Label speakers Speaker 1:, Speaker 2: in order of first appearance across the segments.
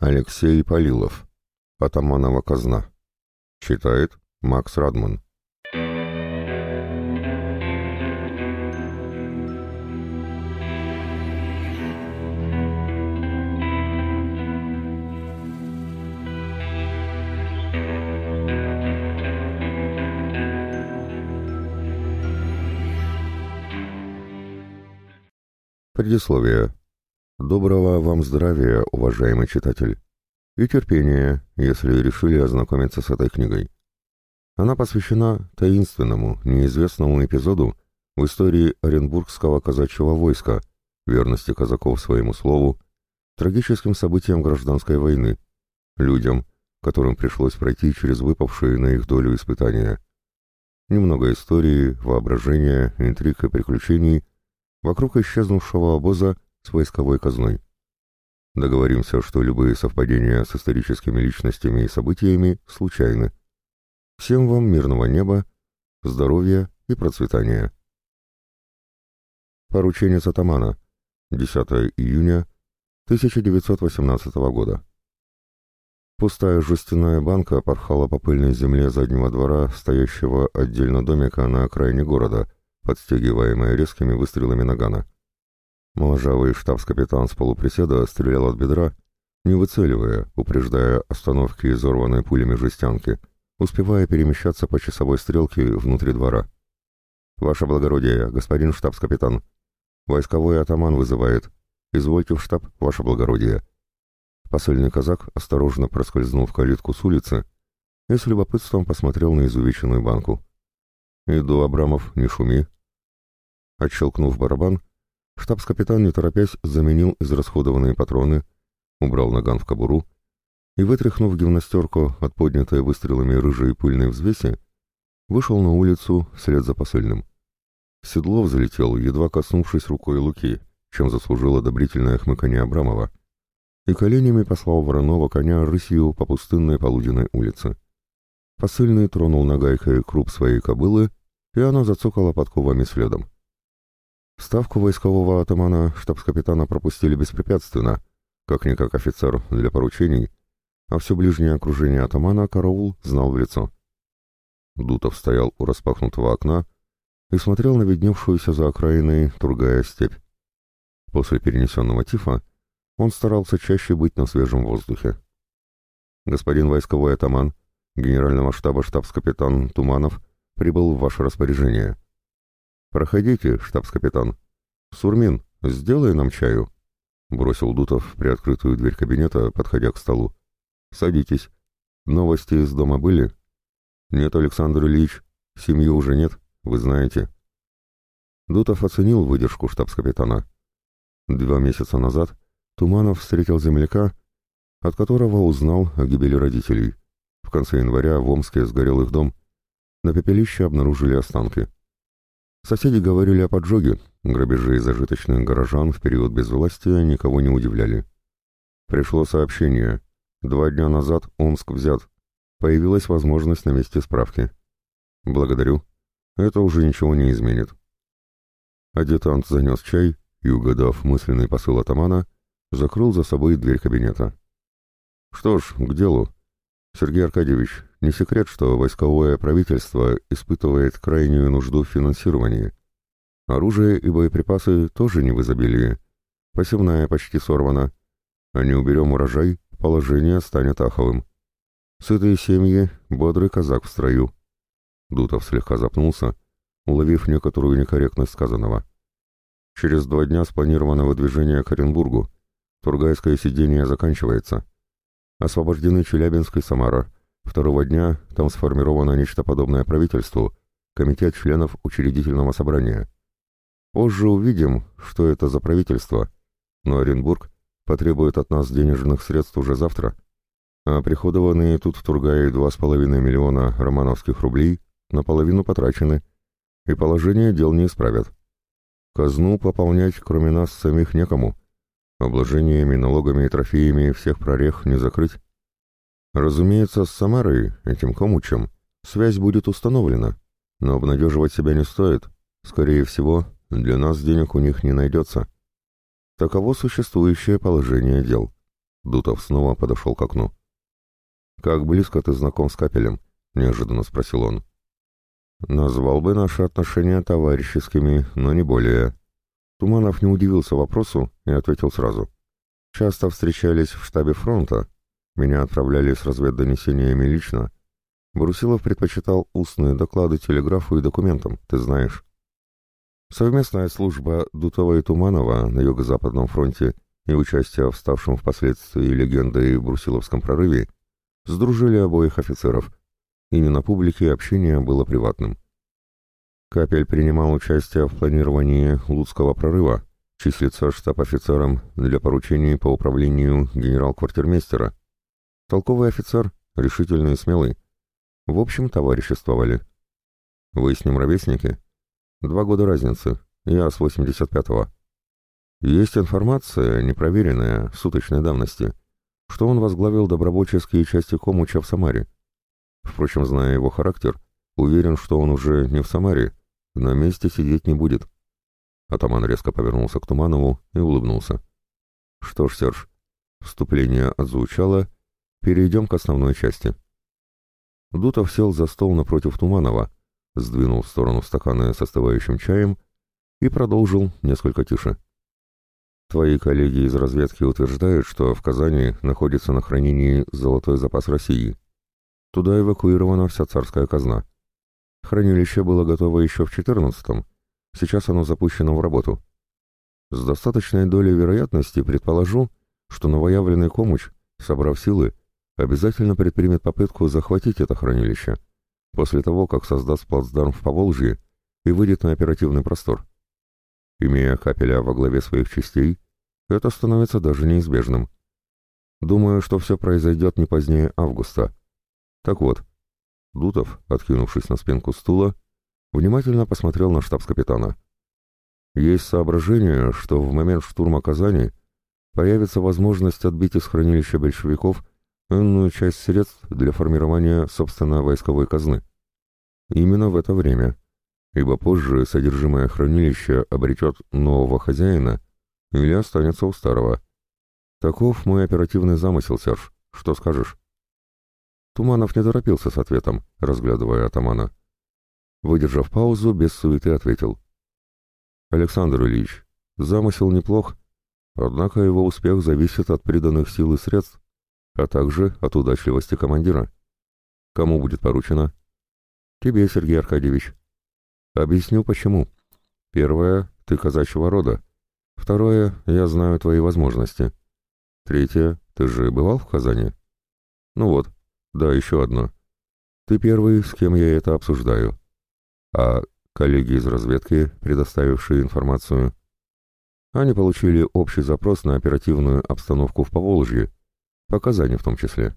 Speaker 1: Алексей Полилов. Атаманова казна. Читает Макс Радман. Предисловие. Доброго вам здравия, уважаемый читатель, и терпения, если решили ознакомиться с этой книгой. Она посвящена таинственному, неизвестному эпизоду в истории Оренбургского казачьего войска, верности казаков своему слову, трагическим событиям гражданской войны, людям, которым пришлось пройти через выпавшие на их долю испытания. Немного истории, воображения, интриг и приключений вокруг исчезнувшего обоза с войсковой казной. Договоримся, что любые совпадения с историческими личностями и событиями случайны. Всем вам мирного неба, здоровья и процветания. Порученец атамана. 10 июня 1918 года. Пустая жестяная банка порхала по пыльной земле заднего двора, стоящего отдельно домика на окраине города, подстегиваемая резкими выстрелами нагана. Моложавый штабс-капитан с полуприседа стрелял от бедра, не выцеливая, упреждая остановки изорванной пулями жестянки, успевая перемещаться по часовой стрелке внутри двора. «Ваше благородие, господин штабс-капитан. Войсковой атаман вызывает. Извольте в штаб, ваше благородие». Посыльный казак осторожно проскользнул в калитку с улицы и с любопытством посмотрел на изувеченную банку. «Иду, Абрамов, не шуми». Отщелкнув барабан, Штабс-капитан, не торопясь, заменил израсходованные патроны, убрал наган в кобуру и, вытряхнув гимнастерку от поднятой выстрелами рыжей пыльной взвеси, вышел на улицу вслед за посыльным. Седло взлетел, едва коснувшись рукой луки, чем заслужил одобрительное хмыканье Абрамова, и коленями послал вороного коня рысью по пустынной полуденной улице. Посыльный тронул нагайкой круп своей кобылы, и она зацокала подковами следом. Ставку войскового атамана штабс-капитана пропустили беспрепятственно, как-никак офицер для поручений, а все ближнее окружение атамана караул знал в лицо. Дутов стоял у распахнутого окна и смотрел на видневшуюся за окраиной тургая степь. После перенесенного тифа он старался чаще быть на свежем воздухе. «Господин войсковой атаман, генерального штаба штабс-капитан Туманов прибыл в ваше распоряжение», «Проходите, штабс-капитан. Сурмин, сделай нам чаю», — бросил Дутов в приоткрытую дверь кабинета, подходя к столу. «Садитесь. Новости из дома были?» «Нет, Александр Ильич, семьи уже нет, вы знаете». Дутов оценил выдержку штабс-капитана. Два месяца назад Туманов встретил земляка, от которого узнал о гибели родителей. В конце января в Омске сгорел их дом. На пепелище обнаружили останки. Соседи говорили о поджоге, грабежи зажиточных горожан в период безвластия никого не удивляли. Пришло сообщение. Два дня назад Омск взят. Появилась возможность навести справки. Благодарю. Это уже ничего не изменит. Адъютант занес чай и, угадав мысленный посыл атамана, закрыл за собой дверь кабинета. Что ж, к делу. Сергей Аркадьевич, не секрет, что войсковое правительство испытывает крайнюю нужду в финансировании. Оружие и боеприпасы тоже не в изобилии. Посевная почти сорвана. А не уберем урожай, положение станет аховым. Сытые семьи, бодрый казак в строю. Дутов слегка запнулся, уловив некоторую некорректность сказанного. Через два дня спланировано выдвижение к Оренбургу. Тургайское сидение заканчивается. Освобождены Челябинск и Самара. Второго дня там сформировано нечто подобное правительству, комитет членов учредительного собрания. Позже увидим, что это за правительство, но Оренбург потребует от нас денежных средств уже завтра, а приходованные тут в Тургае 2,5 миллиона романовских рублей наполовину потрачены, и положение дел не исправят. Казну пополнять, кроме нас самих, некому. Обложениями, налогами и трофеями всех прорех не закрыть. Разумеется, с Самарой, этим комучем, связь будет установлена, но обнадеживать себя не стоит. Скорее всего, для нас денег у них не найдется. Таково существующее положение дел. Дутов снова подошел к окну. «Как близко ты знаком с Капелем?» — неожиданно спросил он. «Назвал бы наши отношения товарищескими, но не более». Туманов не удивился вопросу и ответил сразу. «Часто встречались в штабе фронта. Меня отправляли с разведдонесениями лично. Брусилов предпочитал устные доклады телеграфу и документам, ты знаешь. Совместная служба Дутова и Туманова на Юго-Западном фронте и участие в ставшем впоследствии легендой Брусиловском прорыве сдружили обоих офицеров, и не на публике общение было приватным. Капель принимал участие в планировании Луцкого прорыва, числится штаб-офицером для поручений по управлению генерал-квартирмейстера. Толковый офицер, решительный и смелый, в общем, товариществовали. Вы с ним ровесники? Два года разницы. Я с 85-го. Есть информация, непроверенная, суточной давности, что он возглавил добровольческие части Комуча в Самаре. Впрочем, зная его характер, уверен, что он уже не в Самаре, на месте сидеть не будет. Атаман резко повернулся к Туманову и улыбнулся. Что ж, Серж, вступление отзвучало, перейдем к основной части. Дутов сел за стол напротив Туманова, сдвинул в сторону стаканы с остывающим чаем и продолжил несколько тише. «Твои коллеги из разведки утверждают, что в Казани находится на хранении золотой запас России. Туда эвакуирована вся царская казна. Хранилище было готово еще в 14-м, сейчас оно запущено в работу. С достаточной долей вероятности предположу, что новоявленный Комуч, собрав силы, обязательно предпримет попытку захватить это хранилище, после того, как создаст плацдарм в Поволжье и выйдет на оперативный простор. Имея Капеля во главе своих частей, это становится даже неизбежным. Думаю, что все произойдет не позднее августа. Так вот, Дутов, откинувшись на спинку стула, внимательно посмотрел на штабс-капитана. Есть соображение, что в момент штурма Казани появится возможность отбить из хранилища большевиков энную часть средств для формирования, собственно, войсковой казны. Именно в это время, ибо позже содержимое хранилища обретет нового хозяина или останется у старого. Таков мой оперативный замысел, Серж. Что скажешь? Туманов не торопился с ответом, разглядывая атамана. Выдержав паузу, без суеты ответил. «Александр Ильич, замысел неплох, однако его успех зависит от приданных сил и средств а также от удачливости командира. Кому будет поручено? Тебе, Сергей Аркадьевич. Объясню почему. Первое, ты казачьего рода. Второе, я знаю твои возможности. Третье, ты же бывал в Казани? Ну вот, да, еще одно. Ты первый, с кем я это обсуждаю. А коллеги из разведки, предоставившие информацию, они получили общий запрос на оперативную обстановку в Поволжье по Казани в том числе.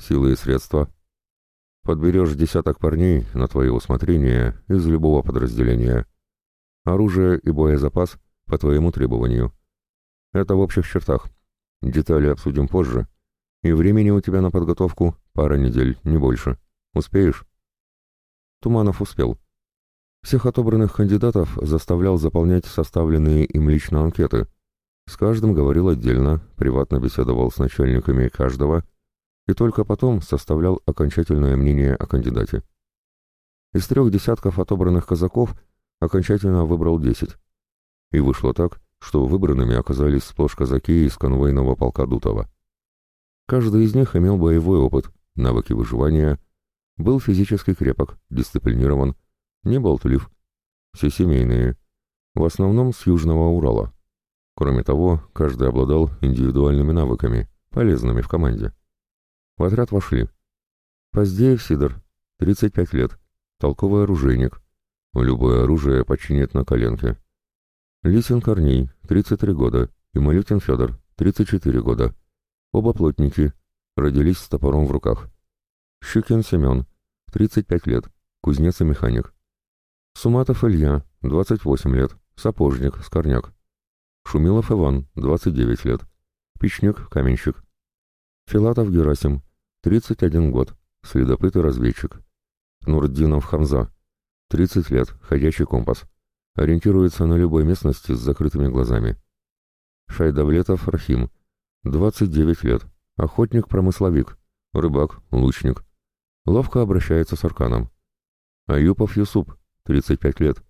Speaker 1: Силы и средства. Подберешь десяток парней на твое усмотрение из любого подразделения. Оружие и боезапас по твоему требованию. Это в общих чертах. Детали обсудим позже. И времени у тебя на подготовку пара недель, не больше. Успеешь? Туманов успел. Всех отобранных кандидатов заставлял заполнять составленные им лично анкеты – с каждым говорил отдельно, приватно беседовал с начальниками каждого и только потом составлял окончательное мнение о кандидате. Из трех десятков отобранных казаков окончательно выбрал десять. И вышло так, что выбранными оказались сплошь казаки из конвойного полка Дутова. Каждый из них имел боевой опыт, навыки выживания, был физически крепок, дисциплинирован, не болтлив. Все семейные, в основном с Южного Урала. Кроме того, каждый обладал индивидуальными навыками, полезными в команде. В отряд вошли. Поздеев Сидор, 35 лет, толковый оружейник. Любое оружие подчинит на коленке. Лисин Корней, 33 года, и Малютин Федор, 34 года. Оба плотники, родились с топором в руках. Щукин Семен, 35 лет, кузнец и механик. Суматов Илья, 28 лет, сапожник, скорняк. Шумилов Иван, 29 лет. Печник, каменщик. Филатов Герасим, 31 год, следопыт и разведчик. Нурдинов Хамза, 30 лет, ходячий компас. Ориентируется на любой местности с закрытыми глазами. Шайдавлетов Рахим, 29 лет. Охотник-промысловик. Рыбак, лучник. Ловко обращается с арканом. Аюпов Юсуп, 35 лет.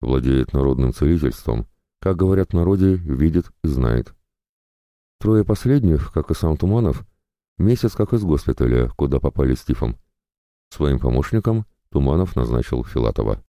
Speaker 1: Владеет народным целительством. Как говорят в народе, видит и знает. Трое последних, как и сам Туманов, месяц как из госпиталя, куда попали с тифом. Своим помощником Туманов назначил Филатова.